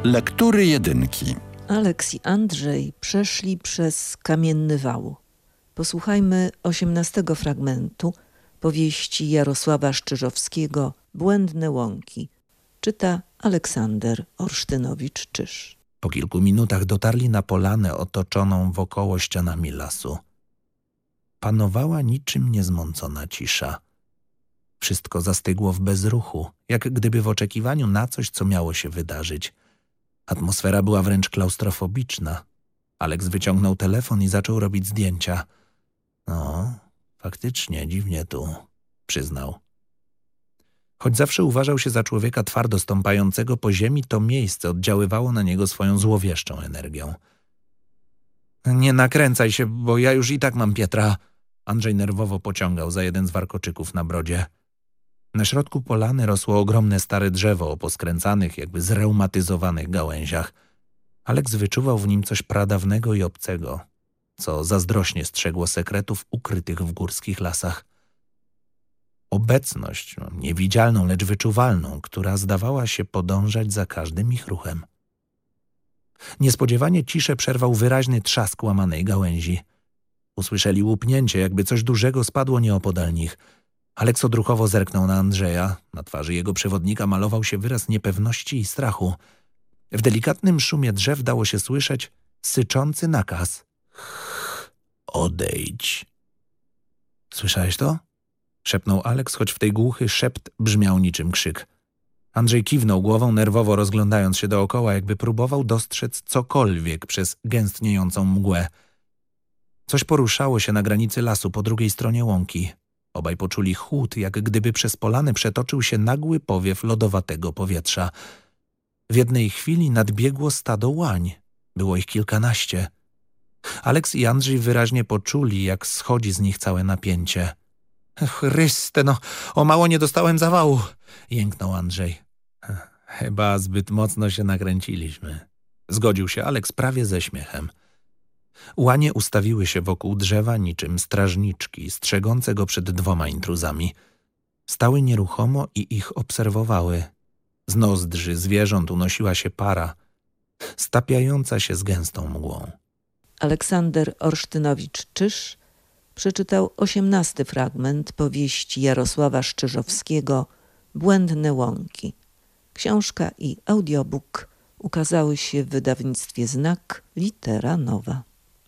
Lektury jedynki. Aleks i Andrzej przeszli przez kamienny wał. Posłuchajmy osiemnastego fragmentu powieści Jarosława Szczyżowskiego Błędne łąki. Czyta Aleksander Orsztynowicz-Czyż. Po kilku minutach dotarli na polanę otoczoną wokoło ścianami lasu. Panowała niczym niezmącona cisza. Wszystko zastygło w bezruchu, jak gdyby w oczekiwaniu na coś, co miało się wydarzyć. Atmosfera była wręcz klaustrofobiczna. Aleks wyciągnął telefon i zaczął robić zdjęcia. No, faktycznie, dziwnie tu, przyznał. Choć zawsze uważał się za człowieka twardo stąpającego po ziemi, to miejsce oddziaływało na niego swoją złowieszczą energią. Nie nakręcaj się, bo ja już i tak mam Pietra. Andrzej nerwowo pociągał za jeden z warkoczyków na brodzie. Na środku polany rosło ogromne stare drzewo o poskręcanych, jakby zreumatyzowanych gałęziach. Aleks wyczuwał w nim coś pradawnego i obcego, co zazdrośnie strzegło sekretów ukrytych w górskich lasach. Obecność, no, niewidzialną, lecz wyczuwalną, która zdawała się podążać za każdym ich ruchem. Niespodziewanie ciszę przerwał wyraźny trzask łamanej gałęzi. Usłyszeli łupnięcie, jakby coś dużego spadło nieopodal nich. Aleks odruchowo zerknął na Andrzeja. Na twarzy jego przewodnika malował się wyraz niepewności i strachu. W delikatnym szumie drzew dało się słyszeć syczący nakaz. Odejdź. Słyszałeś to? Szepnął Aleks, choć w tej głuchy szept brzmiał niczym krzyk. Andrzej kiwnął głową, nerwowo rozglądając się dookoła, jakby próbował dostrzec cokolwiek przez gęstniejącą mgłę. Coś poruszało się na granicy lasu po drugiej stronie łąki. Obaj poczuli chłód, jak gdyby przez polany przetoczył się nagły powiew lodowatego powietrza. W jednej chwili nadbiegło stado łań. Było ich kilkanaście. Aleks i Andrzej wyraźnie poczuli, jak schodzi z nich całe napięcie. Chryste, no, o mało nie dostałem zawału, jęknął Andrzej. Chyba zbyt mocno się nakręciliśmy. Zgodził się Aleks prawie ze śmiechem. Łanie ustawiły się wokół drzewa niczym strażniczki, strzegące go przed dwoma intruzami. Stały nieruchomo i ich obserwowały. Z nozdrzy zwierząt unosiła się para, stapiająca się z gęstą mgłą. Aleksander Orsztynowicz-Czyż przeczytał osiemnasty fragment powieści Jarosława Szczyżowskiego Błędne łąki. Książka i audiobook ukazały się w wydawnictwie Znak Litera Nowa.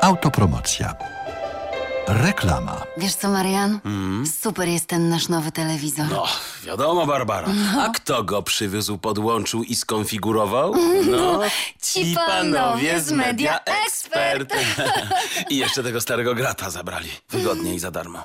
Autopromocja. Reklama. Wiesz co, Marian? Super jest ten nasz nowy telewizor. No, wiadomo, Barbara. A kto go przywiózł, podłączył i skonfigurował? No, ci panowie z Media Expert. I jeszcze tego starego grata zabrali. Wygodnie i za darmo.